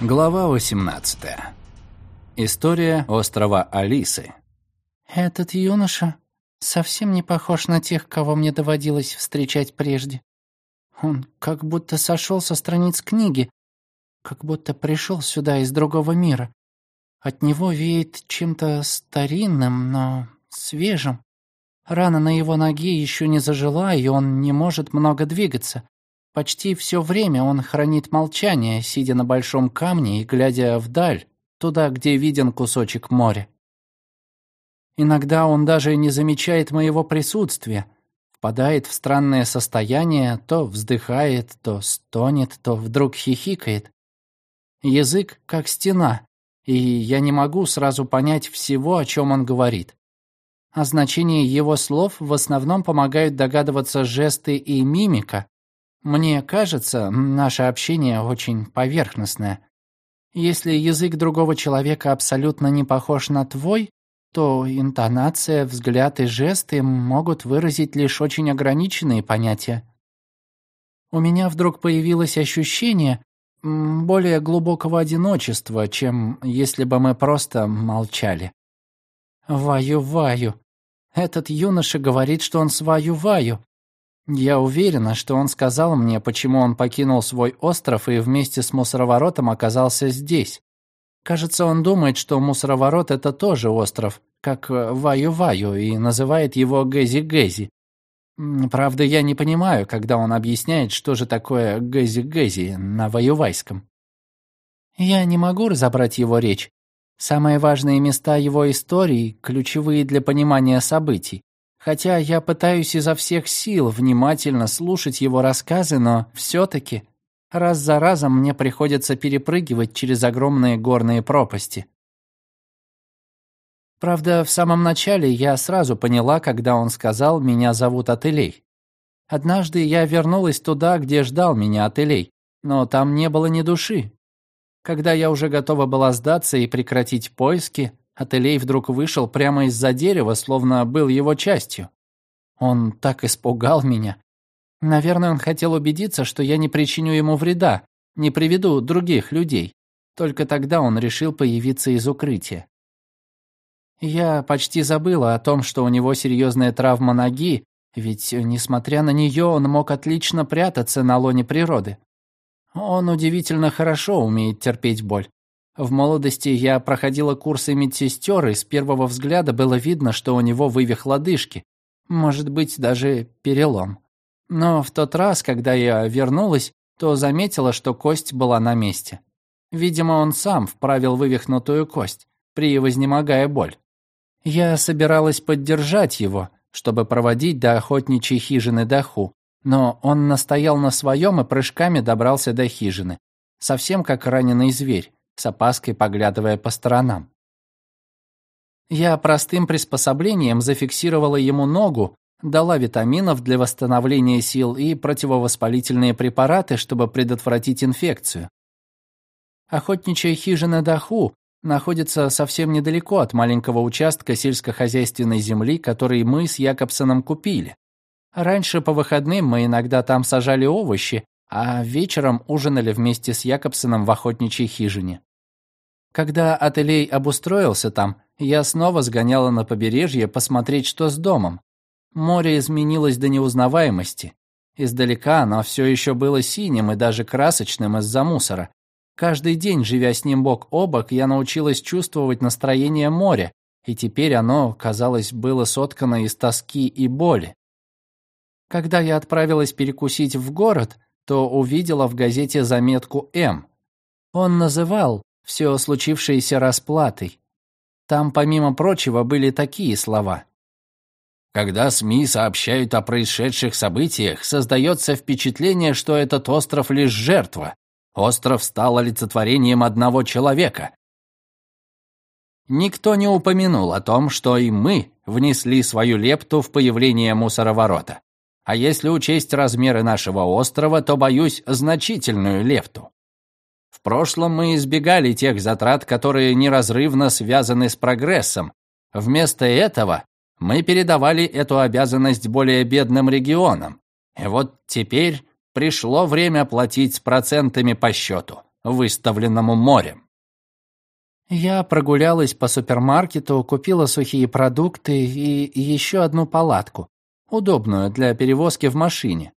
Глава 18. История острова Алисы. «Этот юноша совсем не похож на тех, кого мне доводилось встречать прежде. Он как будто сошел со страниц книги, как будто пришел сюда из другого мира. От него веет чем-то старинным, но свежим. Рана на его ноге еще не зажила, и он не может много двигаться. Почти все время он хранит молчание, сидя на большом камне и глядя вдаль, туда, где виден кусочек моря. Иногда он даже не замечает моего присутствия, впадает в странное состояние, то вздыхает, то стонет, то вдруг хихикает. Язык как стена, и я не могу сразу понять всего, о чем он говорит. О значении его слов в основном помогают догадываться жесты и мимика, мне кажется, наше общение очень поверхностное. Если язык другого человека абсолютно не похож на твой, то интонация, взгляд и жесты могут выразить лишь очень ограниченные понятия. У меня вдруг появилось ощущение более глубокого одиночества, чем если бы мы просто молчали. Ваю-ваю. Этот юноша говорит, что он с Ваю-Ваю. Я уверена, что он сказал мне, почему он покинул свой остров и вместе с мусороворотом оказался здесь. Кажется, он думает, что мусороворот — это тоже остров, как э, Ваю-Ваю, и называет его Гэзи-Гэзи. Правда, я не понимаю, когда он объясняет, что же такое Гэзи-Гэзи на ваювайском. Я не могу разобрать его речь. Самые важные места его истории, ключевые для понимания событий. Хотя я пытаюсь изо всех сил внимательно слушать его рассказы, но все-таки раз за разом мне приходится перепрыгивать через огромные горные пропасти. Правда, в самом начале я сразу поняла, когда он сказал «меня зовут Ателей». Однажды я вернулась туда, где ждал меня Ателей, но там не было ни души. Когда я уже готова была сдаться и прекратить поиски, Ателей вдруг вышел прямо из-за дерева, словно был его частью. Он так испугал меня. Наверное, он хотел убедиться, что я не причиню ему вреда, не приведу других людей. Только тогда он решил появиться из укрытия. Я почти забыла о том, что у него серьезная травма ноги, ведь, несмотря на нее, он мог отлично прятаться на лоне природы. Он удивительно хорошо умеет терпеть боль. В молодости я проходила курсы медсестер, и с первого взгляда было видно, что у него вывих лодыжки. Может быть, даже перелом. Но в тот раз, когда я вернулась, то заметила, что кость была на месте. Видимо, он сам вправил вывихнутую кость, превознемогая боль. Я собиралась поддержать его, чтобы проводить до охотничьей хижины Даху, но он настоял на своем и прыжками добрался до хижины, совсем как раненый зверь с опаской поглядывая по сторонам. Я простым приспособлением зафиксировала ему ногу, дала витаминов для восстановления сил и противовоспалительные препараты, чтобы предотвратить инфекцию. Охотничья хижина Даху находится совсем недалеко от маленького участка сельскохозяйственной земли, который мы с Якобсоном купили. Раньше по выходным мы иногда там сажали овощи, а вечером ужинали вместе с Якобсоном в охотничьей хижине. Когда Ателей обустроился там, я снова сгоняла на побережье посмотреть, что с домом. Море изменилось до неузнаваемости. Издалека оно все еще было синим и даже красочным из-за мусора. Каждый день, живя с ним бок о бок, я научилась чувствовать настроение моря, и теперь оно, казалось, было соткано из тоски и боли. Когда я отправилась перекусить в город, то увидела в газете заметку «М». Он называл все случившееся расплатой. Там, помимо прочего, были такие слова. Когда СМИ сообщают о происшедших событиях, создается впечатление, что этот остров лишь жертва. Остров стал олицетворением одного человека. Никто не упомянул о том, что и мы внесли свою лепту в появление мусороворота. А если учесть размеры нашего острова, то, боюсь, значительную лепту. Прошлом мы избегали тех затрат, которые неразрывно связаны с прогрессом. Вместо этого мы передавали эту обязанность более бедным регионам. И вот теперь пришло время платить с процентами по счету. выставленному морем. Я прогулялась по супермаркету, купила сухие продукты и еще одну палатку, удобную для перевозки в машине.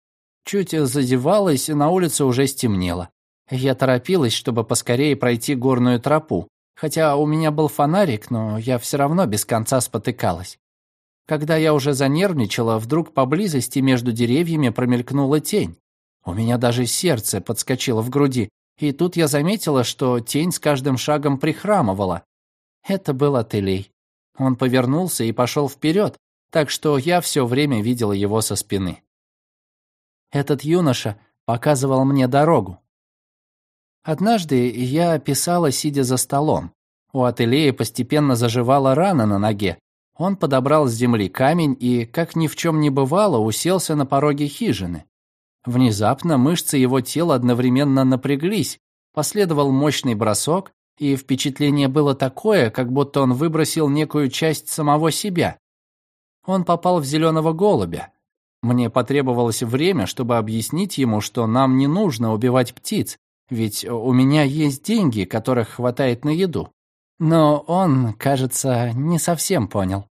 Чуть задевалась, на улице уже стемнело. Я торопилась, чтобы поскорее пройти горную тропу, хотя у меня был фонарик, но я все равно без конца спотыкалась. Когда я уже занервничала, вдруг поблизости между деревьями промелькнула тень. У меня даже сердце подскочило в груди, и тут я заметила, что тень с каждым шагом прихрамывала. Это был Ателей. Он повернулся и пошел вперед, так что я все время видела его со спины. Этот юноша показывал мне дорогу. Однажды я писала, сидя за столом. У Ателея постепенно заживала рана на ноге. Он подобрал с земли камень и, как ни в чем не бывало, уселся на пороге хижины. Внезапно мышцы его тела одновременно напряглись, последовал мощный бросок, и впечатление было такое, как будто он выбросил некую часть самого себя. Он попал в зеленого голубя. Мне потребовалось время, чтобы объяснить ему, что нам не нужно убивать птиц, ведь у меня есть деньги, которых хватает на еду. Но он, кажется, не совсем понял.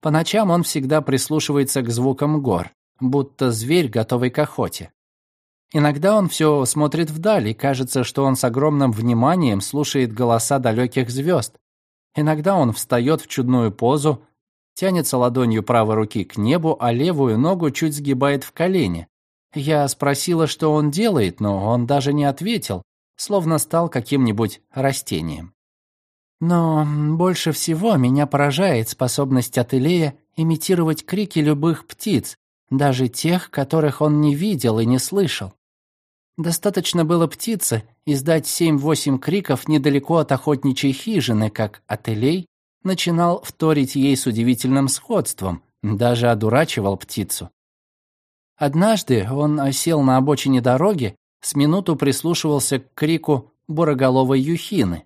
По ночам он всегда прислушивается к звукам гор будто зверь, готовый к охоте. Иногда он все смотрит вдаль, и кажется, что он с огромным вниманием слушает голоса далеких звезд. Иногда он встает в чудную позу, тянется ладонью правой руки к небу, а левую ногу чуть сгибает в колени. Я спросила, что он делает, но он даже не ответил, словно стал каким-нибудь растением. Но больше всего меня поражает способность Ателея имитировать крики любых птиц, даже тех, которых он не видел и не слышал. Достаточно было птице издать семь-восемь криков недалеко от охотничьей хижины, как Ателей начинал вторить ей с удивительным сходством, даже одурачивал птицу. Однажды он осел на обочине дороги, с минуту прислушивался к крику буроголовой юхины.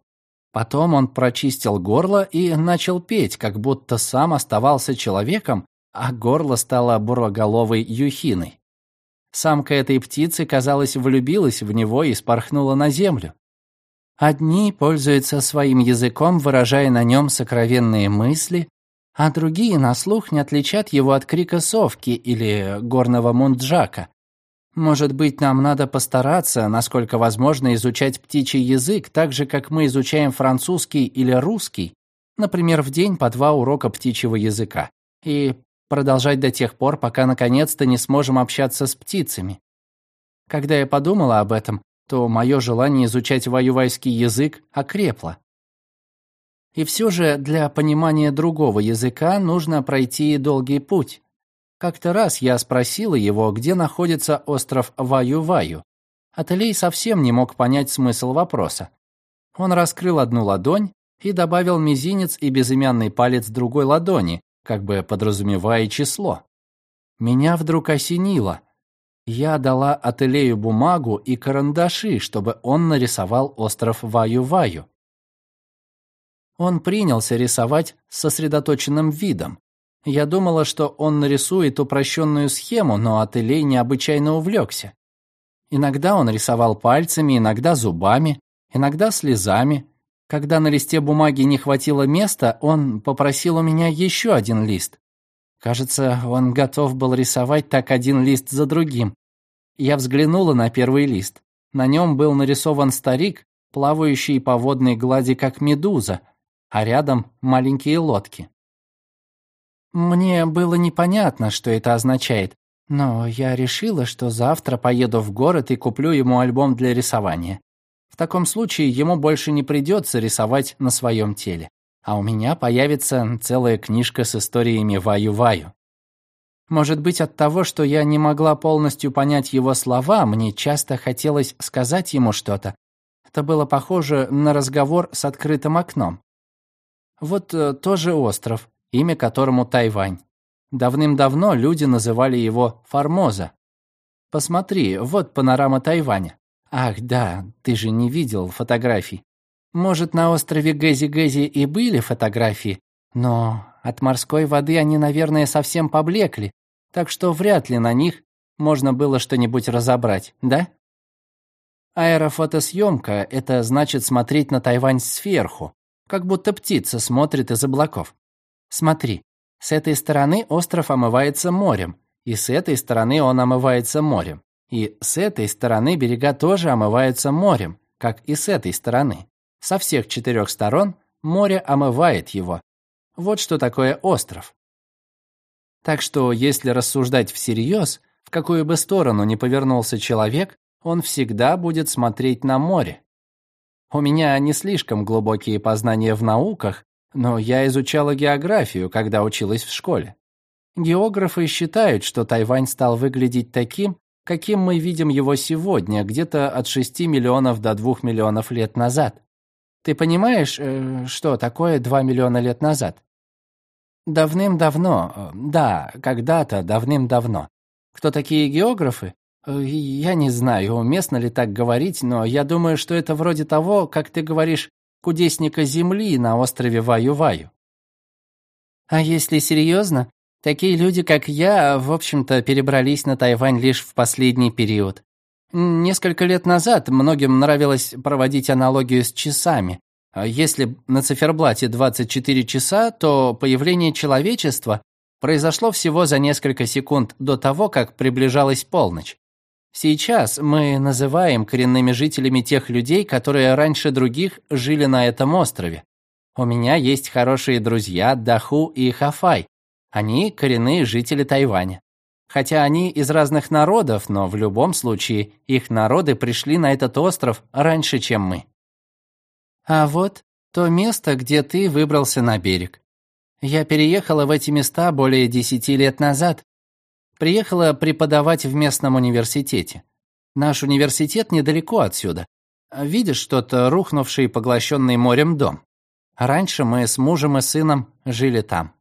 Потом он прочистил горло и начал петь, как будто сам оставался человеком, а горло стало буроголовой юхиной. Самка этой птицы, казалось, влюбилась в него и спорхнула на землю. Одни пользуются своим языком, выражая на нем сокровенные мысли, а другие на слух не отличат его от крика совки или горного мунджака. Может быть, нам надо постараться, насколько возможно, изучать птичий язык так же, как мы изучаем французский или русский, например, в день по два урока птичьего языка, и продолжать до тех пор, пока наконец-то не сможем общаться с птицами. Когда я подумала об этом, то мое желание изучать ваювайский язык окрепло. И все же для понимания другого языка нужно пройти долгий путь. Как-то раз я спросила его, где находится остров Ваю-Ваю. Ателей совсем не мог понять смысл вопроса. Он раскрыл одну ладонь и добавил мизинец и безымянный палец другой ладони, как бы подразумевая число. Меня вдруг осенило. Я дала Ателею бумагу и карандаши, чтобы он нарисовал остров Ваю-Ваю. Он принялся рисовать с сосредоточенным видом. Я думала, что он нарисует упрощенную схему, но Ателей необычайно увлекся. Иногда он рисовал пальцами, иногда зубами, иногда слезами, когда на листе бумаги не хватило места, он попросил у меня еще один лист. Кажется, он готов был рисовать так один лист за другим. Я взглянула на первый лист. На нем был нарисован старик, плавающий по водной глади, как медуза, а рядом маленькие лодки. Мне было непонятно, что это означает, но я решила, что завтра поеду в город и куплю ему альбом для рисования. В таком случае ему больше не придется рисовать на своем теле, а у меня появится целая книжка с историями Ваю-Ваю. Может быть, от того, что я не могла полностью понять его слова, мне часто хотелось сказать ему что-то. Это было похоже на разговор с открытым окном. Вот э, тоже остров, имя которому Тайвань. Давным-давно люди называли его Формоза. Посмотри, вот панорама Тайваня. Ах, да, ты же не видел фотографий. Может, на острове Гэзи-Гэзи и были фотографии, но от морской воды они, наверное, совсем поблекли, так что вряд ли на них можно было что-нибудь разобрать, да? Аэрофотосъемка — это значит смотреть на Тайвань сверху, как будто птица смотрит из облаков. Смотри, с этой стороны остров омывается морем, и с этой стороны он омывается морем, и с этой стороны берега тоже омываются морем, как и с этой стороны. Со всех четырех сторон море омывает его. Вот что такое остров. Так что, если рассуждать всерьез, в какую бы сторону ни повернулся человек, он всегда будет смотреть на море. У меня не слишком глубокие познания в науках, но я изучала географию, когда училась в школе. Географы считают, что Тайвань стал выглядеть таким, каким мы видим его сегодня, где-то от 6 миллионов до 2 миллионов лет назад. Ты понимаешь, э, что такое 2 миллиона лет назад? Давным-давно, э, да, когда-то давным-давно. Кто такие географы? Э, я не знаю, уместно ли так говорить, но я думаю, что это вроде того, как ты говоришь, кудесника Земли на острове Ваю-Ваю. А если серьезно, такие люди, как я, в общем-то, перебрались на Тайвань лишь в последний период. Несколько лет назад многим нравилось проводить аналогию с часами. Если на циферблате 24 часа, то появление человечества произошло всего за несколько секунд до того, как приближалась полночь. Сейчас мы называем коренными жителями тех людей, которые раньше других жили на этом острове. У меня есть хорошие друзья Даху и Хафай. Они коренные жители Тайваня. Хотя они из разных народов, но в любом случае их народы пришли на этот остров раньше, чем мы. А вот то место, где ты выбрался на берег. Я переехала в эти места более десяти лет назад, Приехала преподавать в местном университете. Наш университет недалеко отсюда. Видишь тот рухнувший и поглощенный морем дом? Раньше мы с мужем и сыном жили там.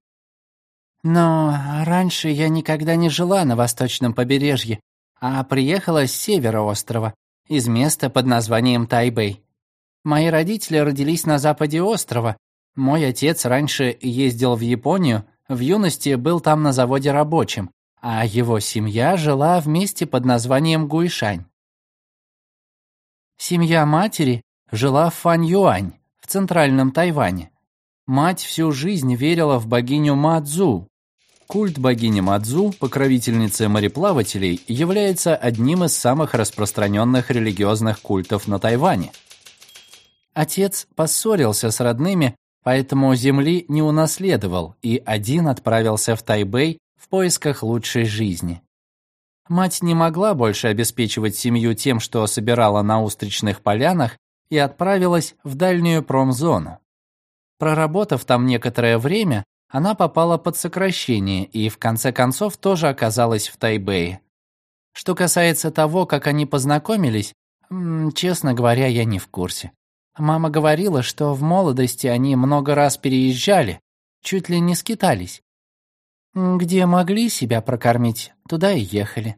Но раньше я никогда не жила на восточном побережье, а приехала с севера острова, из места под названием Тайбэй. Мои родители родились на западе острова. Мой отец раньше ездил в Японию, в юности был там на заводе рабочим, а его семья жила в месте под названием Гуйшань. Семья матери жила в Фаньюань, в центральном Тайване. Мать всю жизнь верила в богиню Мадзу. Культ богини Мадзу, покровительницы мореплавателей, является одним из самых распространенных религиозных культов на Тайване. Отец поссорился с родными, поэтому земли не унаследовал и один отправился в Тайбэй в поисках лучшей жизни. Мать не могла больше обеспечивать семью тем, что собирала на устричных полянах, и отправилась в дальнюю промзону. Проработав там некоторое время, она попала под сокращение и в конце концов тоже оказалась в Тайбэе. Что касается того, как они познакомились, честно говоря, я не в курсе. Мама говорила, что в молодости они много раз переезжали, чуть ли не скитались. Где могли себя прокормить, туда и ехали.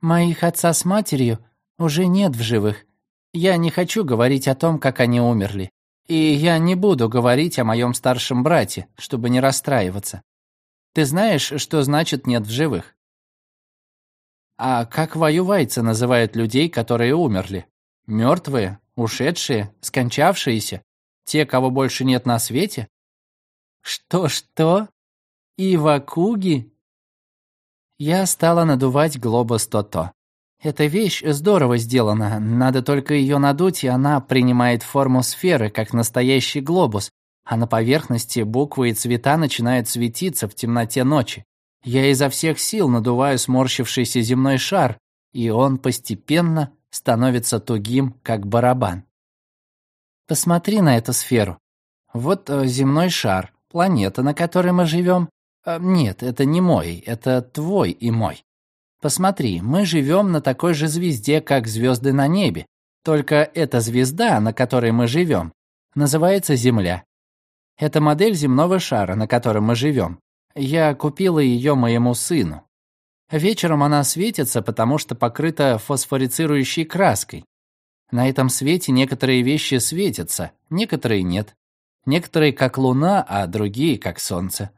Моих отца с матерью уже нет в живых. Я не хочу говорить о том, как они умерли. И я не буду говорить о моем старшем брате, чтобы не расстраиваться. Ты знаешь, что значит «нет в живых»? А как воювайцы называют людей, которые умерли? Мертвые, ушедшие, скончавшиеся? Те, кого больше нет на свете? Что-что? Ивакуги? Я стала надувать глобус То-То. Эта вещь здорово сделана, надо только ее надуть, и она принимает форму сферы, как настоящий глобус, а на поверхности буквы и цвета начинают светиться в темноте ночи. Я изо всех сил надуваю сморщившийся земной шар, и он постепенно становится тугим, как барабан. Посмотри на эту сферу. Вот э, земной шар, планета, на которой мы живем, «Нет, это не мой, это твой и мой. Посмотри, мы живем на такой же звезде, как звезды на небе, только эта звезда, на которой мы живем, называется Земля. Это модель земного шара, на котором мы живем. Я купила ее моему сыну. Вечером она светится, потому что покрыта фосфорицирующей краской. На этом свете некоторые вещи светятся, некоторые нет. Некоторые как луна, а другие как солнце.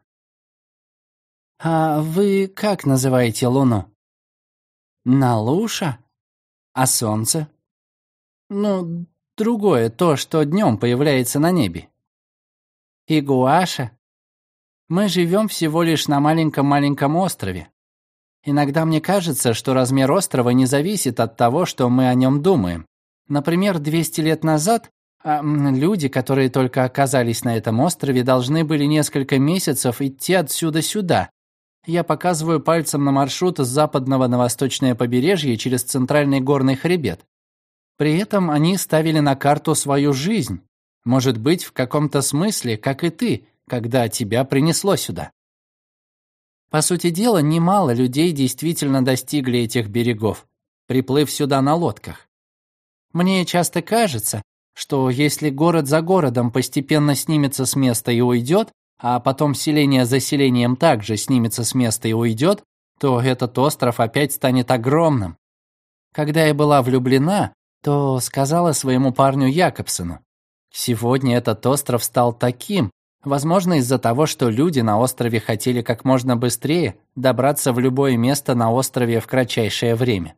«А вы как называете Луну?» «Налуша? А Солнце?» Ну, другое, то, что днем появляется на небе. Игуаша. Мы живем всего лишь на маленьком-маленьком острове. Иногда мне кажется, что размер острова не зависит от того, что мы о нем думаем. Например, 200 лет назад а, люди, которые только оказались на этом острове, должны были несколько месяцев идти отсюда сюда. Я показываю пальцем на маршрут с западного на восточное побережье через центральный горный хребет. При этом они ставили на карту свою жизнь. Может быть, в каком-то смысле, как и ты, когда тебя принесло сюда. По сути дела, немало людей действительно достигли этих берегов, приплыв сюда на лодках. Мне часто кажется, что если город за городом постепенно снимется с места и уйдет, а потом селение за селением также снимется с места и уйдет, то этот остров опять станет огромным. Когда я была влюблена, то сказала своему парню Якобсону, «Сегодня этот остров стал таким, возможно, из-за того, что люди на острове хотели как можно быстрее добраться в любое место на острове в кратчайшее время.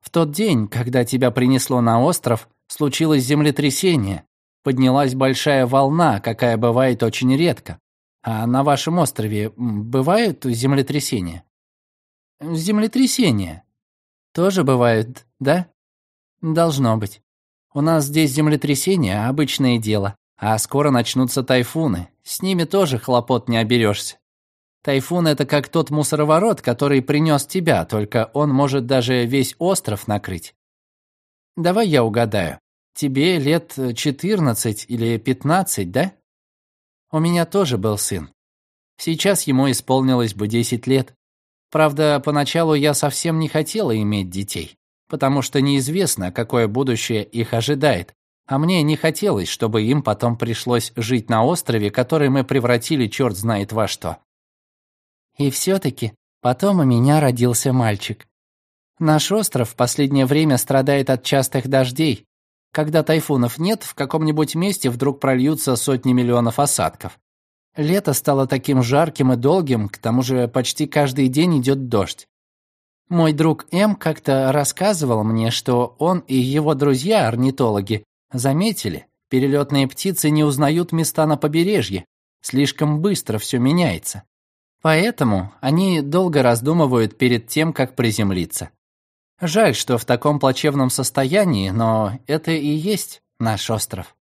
В тот день, когда тебя принесло на остров, случилось землетрясение, поднялась большая волна, какая бывает очень редко. А на вашем острове бывают землетрясения? Землетрясения. Тоже бывают, да? Должно быть. У нас здесь землетрясения – обычное дело, а скоро начнутся тайфуны. С ними тоже хлопот не оберешься. Тайфун – это как тот мусороворот, который принес тебя, только он может даже весь остров накрыть. Давай я угадаю. Тебе лет 14 или 15, да? У меня тоже был сын. Сейчас ему исполнилось бы 10 лет. Правда, поначалу я совсем не хотела иметь детей, потому что неизвестно, какое будущее их ожидает. А мне не хотелось, чтобы им потом пришлось жить на острове, который мы превратили черт знает во что. И все-таки потом у меня родился мальчик. Наш остров в последнее время страдает от частых дождей. Когда тайфунов нет, в каком-нибудь месте вдруг прольются сотни миллионов осадков. Лето стало таким жарким и долгим, к тому же почти каждый день идет дождь. Мой друг М как-то рассказывал мне, что он и его друзья-орнитологи заметили, перелетные птицы не узнают места на побережье, слишком быстро все меняется. Поэтому они долго раздумывают перед тем, как приземлиться. Жаль, что в таком плачевном состоянии, но это и есть наш остров.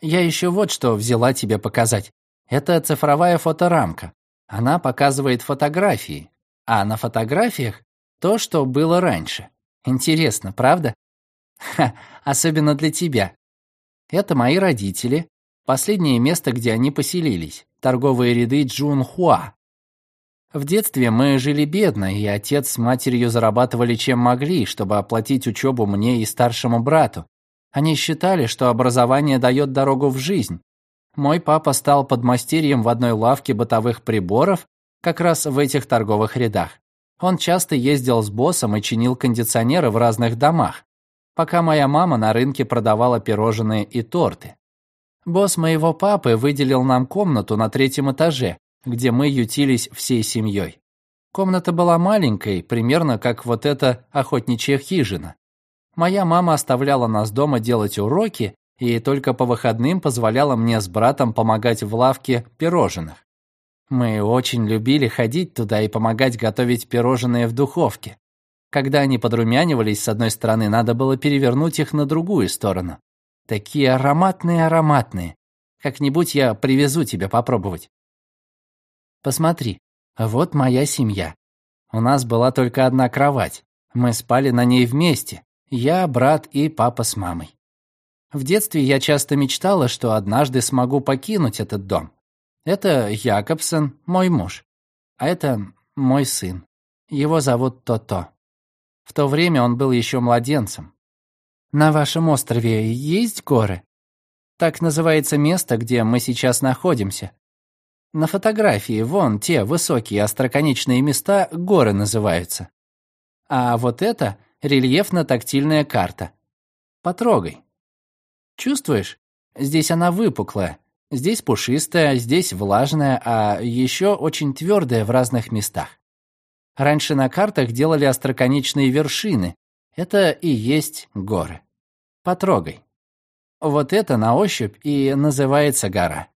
Я еще вот что взяла тебе показать. Это цифровая фоторамка. Она показывает фотографии, а на фотографиях то, что было раньше. Интересно, правда? Ха, особенно для тебя. Это мои родители. Последнее место, где они поселились. Торговые ряды Джунхуа. В детстве мы жили бедно, и отец с матерью зарабатывали чем могли, чтобы оплатить учебу мне и старшему брату. Они считали, что образование дает дорогу в жизнь. Мой папа стал подмастерьем в одной лавке бытовых приборов, как раз в этих торговых рядах. Он часто ездил с боссом и чинил кондиционеры в разных домах, пока моя мама на рынке продавала пирожные и торты. Босс моего папы выделил нам комнату на третьем этаже, где мы ютились всей семьей. Комната была маленькой, примерно как вот эта охотничья хижина. Моя мама оставляла нас дома делать уроки и только по выходным позволяла мне с братом помогать в лавке пирожных. Мы очень любили ходить туда и помогать готовить пирожные в духовке. Когда они подрумянивались с одной стороны, надо было перевернуть их на другую сторону. Такие ароматные-ароматные. Как-нибудь я привезу тебе попробовать. Посмотри, вот моя семья. У нас была только одна кровать. Мы спали на ней вместе. Я, брат и папа с мамой. В детстве я часто мечтала, что однажды смогу покинуть этот дом. Это Якобсен, мой муж. А это мой сын. Его зовут Тото. В то время он был еще младенцем. На вашем острове есть горы? Так называется место, где мы сейчас находимся. На фотографии вон те высокие остроконечные места горы называются. А вот это рельефно-тактильная карта. Потрогай. Чувствуешь? Здесь она выпуклая, здесь пушистая, здесь влажная, а еще очень твердая в разных местах. Раньше на картах делали остроконечные вершины. Это и есть горы. Потрогай. Вот это на ощупь и называется гора.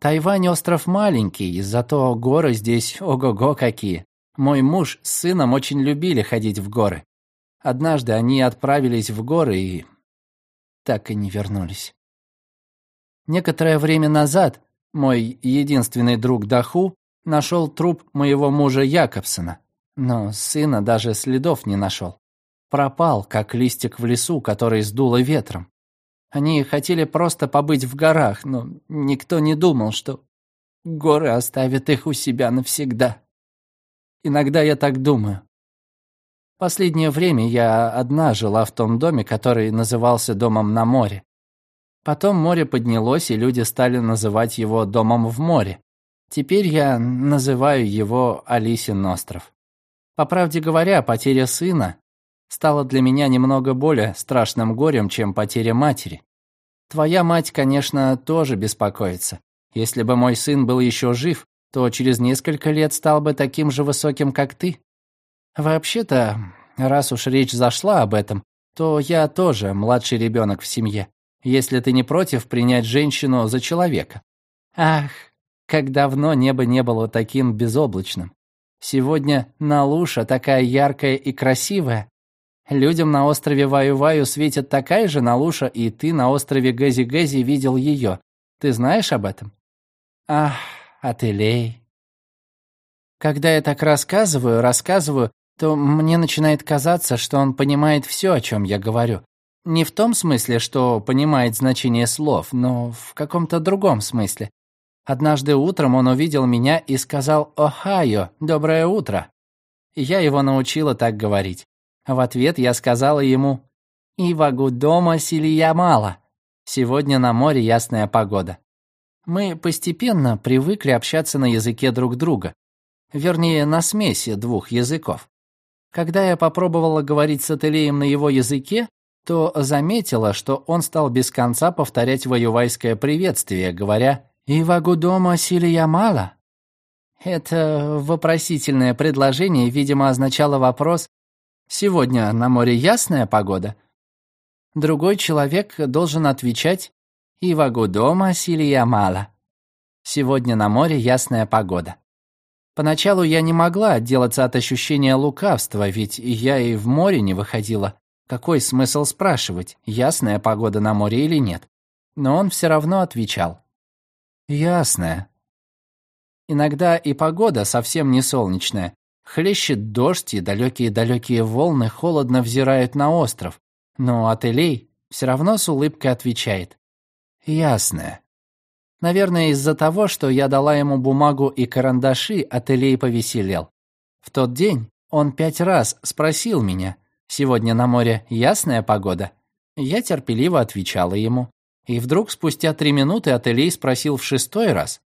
Тайвань остров маленький, зато горы здесь ого-го какие. Мой муж с сыном очень любили ходить в горы. Однажды они отправились в горы и так и не вернулись. Некоторое время назад мой единственный друг Даху нашел труп моего мужа Якобсона, но сына даже следов не нашел. Пропал, как листик в лесу, который сдуло ветром. Они хотели просто побыть в горах, но никто не думал, что горы оставят их у себя навсегда. Иногда я так думаю. Последнее время я одна жила в том доме, который назывался домом на море. Потом море поднялось, и люди стали называть его домом в море. Теперь я называю его Алисин остров. По правде говоря, потеря сына стала для меня немного более страшным горем, чем потеря матери. Твоя мать, конечно, тоже беспокоится. Если бы мой сын был еще жив, то через несколько лет стал бы таким же высоким, как ты. Вообще-то, раз уж речь зашла об этом, то я тоже младший ребенок в семье, если ты не против принять женщину за человека. Ах, как давно небо не было таким безоблачным. Сегодня Налуша такая яркая и красивая. Людям на острове Ваю-Ваю светит такая же Налуша, и ты на острове Гэзи-Гэзи видел ее. Ты знаешь об этом? Ах, Ателей. Когда я так рассказываю, рассказываю, то мне начинает казаться, что он понимает все, о чем я говорю. Не в том смысле, что понимает значение слов, но в каком-то другом смысле. Однажды утром он увидел меня и сказал «Охайо, доброе утро». Я его научила так говорить. В ответ я сказала ему «Ивагу дома силия мало». Сегодня на море ясная погода. Мы постепенно привыкли общаться на языке друг друга. Вернее, на смеси двух языков. Когда я попробовала говорить с Ателеем на его языке, то заметила, что он стал без конца повторять воювайское приветствие, говоря «Ивагу дома силия мало». Это вопросительное предложение, видимо, означало вопрос «Сегодня на море ясная погода?» Другой человек должен отвечать и вагу дома силия мало. Сегодня на море ясная погода. Поначалу я не могла отделаться от ощущения лукавства, ведь я и в море не выходила. Какой смысл спрашивать, ясная погода на море или нет? Но он все равно отвечал. Ясная. Иногда и погода совсем не солнечная. Хлещет дождь, и далекие-далекие волны холодно взирают на остров. Но Ателей все равно с улыбкой отвечает. Ясно. Наверное, из-за того, что я дала ему бумагу и карандаши, Ателей повеселел. В тот день он пять раз спросил меня, «Сегодня на море ясная погода?» Я терпеливо отвечала ему. И вдруг спустя три минуты Ателей спросил в шестой раз,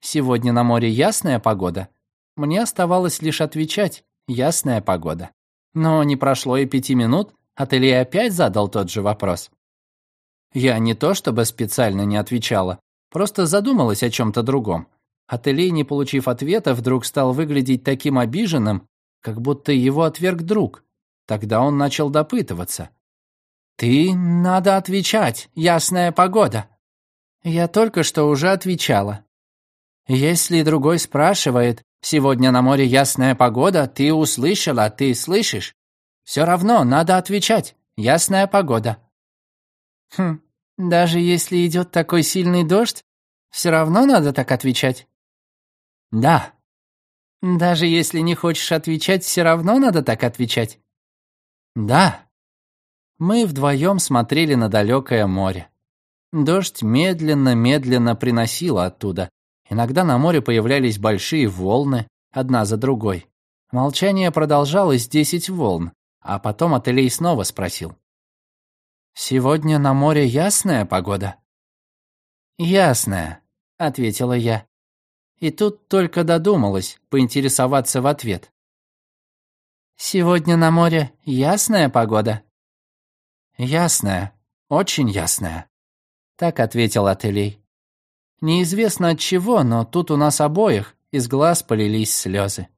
«Сегодня на море ясная погода?» Мне оставалось лишь отвечать, «Ясная погода». Но не прошло и пяти минут, Ателей опять задал тот же вопрос. Я не то чтобы специально не отвечала, просто задумалась о чем-то другом. Ателей, не получив ответа, вдруг стал выглядеть таким обиженным, как будто его отверг друг. Тогда он начал допытываться. «Ты надо отвечать, ясная погода». Я только что уже отвечала. Если другой спрашивает, «Сегодня на море ясная погода, ты услышала, ты слышишь?» Все равно надо отвечать, ясная погода. Хм, даже если идет такой сильный дождь, все равно надо так отвечать? Да. Даже если не хочешь отвечать, все равно надо так отвечать? Да. Мы вдвоем смотрели на далекое море. Дождь медленно-медленно приносил оттуда. Иногда на море появлялись большие волны, одна за другой. Молчание продолжалось десять волн, а потом Ателей снова спросил. «Сегодня на море ясная погода?» «Ясная», — ответила я. И тут только додумалась поинтересоваться в ответ. «Сегодня на море ясная погода?» «Ясная, очень ясная», — так ответил Ателей. Неизвестно от чего, но тут у нас обоих из глаз полились слезы.